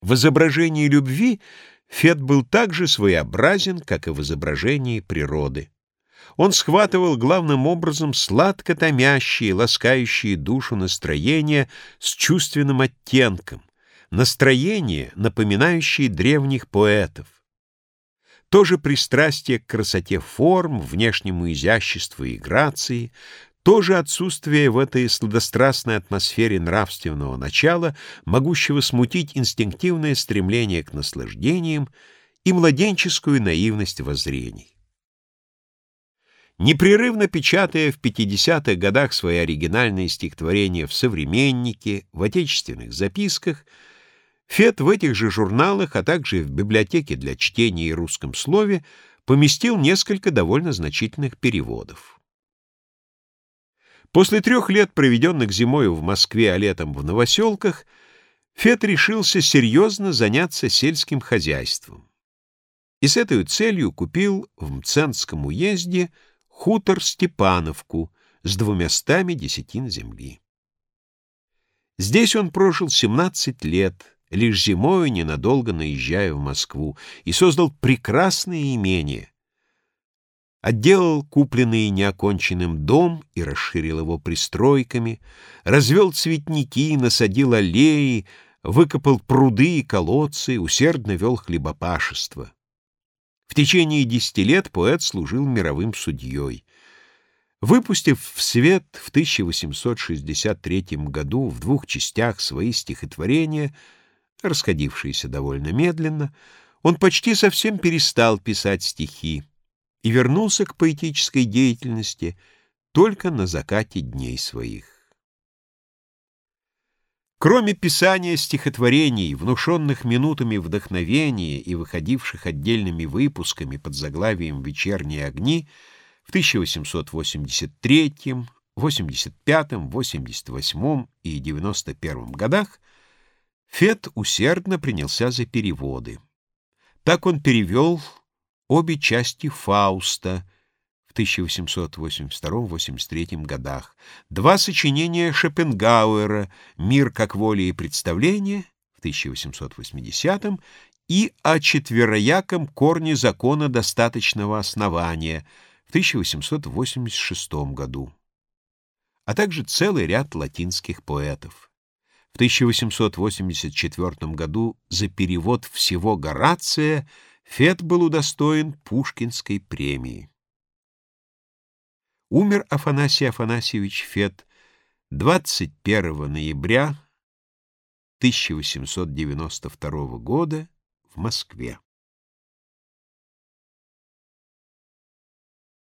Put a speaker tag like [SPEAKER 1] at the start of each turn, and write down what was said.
[SPEAKER 1] В изображении любви Фет был так же своеобразен, как и в изображении природы. Он схватывал главным образом сладко томящие, ласкающие душу настроения с чувственным оттенком, настроения, напоминающие древних поэтов. То же пристрастие к красоте форм, внешнему изяществу и грации, то же отсутствие в этой сладострастной атмосфере нравственного начала, могущего смутить инстинктивное стремление к наслаждениям и младенческую наивность воззрений. Непрерывно печатая в 50-х годах свои оригинальные стихотворения в «Современнике», в «Отечественных записках», Фет в этих же журналах, а также в библиотеке для чтения и русском слове поместил несколько довольно значительных переводов. После трех лет, проведенных зимою в Москве, а летом в Новоселках, Фет решился серьезно заняться сельским хозяйством. И с этой целью купил в Мценском уезде хутор Степановку с двумястами десятин земли. Здесь он прожил 17 лет, лишь зимою ненадолго наезжая в Москву, и создал прекрасное имение — отделал купленный неоконченным дом и расширил его пристройками, развел цветники, насадил аллеи, выкопал пруды и колодцы, усердно вел хлебопашество. В течение десяти лет поэт служил мировым судьей. Выпустив в свет в 1863 году в двух частях свои стихотворения, расходившиеся довольно медленно, он почти совсем перестал писать стихи и вернулся к поэтической деятельности только на закате дней своих. Кроме писания стихотворений, внушенных минутами вдохновения и выходивших отдельными выпусками под заглавием «Вечерние огни», в 1883, 85, 88 и 91 годах Фет усердно принялся за переводы. Так он перевел обе части «Фауста» в 1882-83 годах, два сочинения Шопенгауэра «Мир как воля и представление» в 1880 и «О четверояком корне закона достаточного основания» в 1886 году, а также целый ряд латинских поэтов. В 1884 году за перевод всего Горация – Фет был удостоен Пушкинской премии. Умер Афанасий Афанасьевич Фет 21 ноября 1892 года в Москве.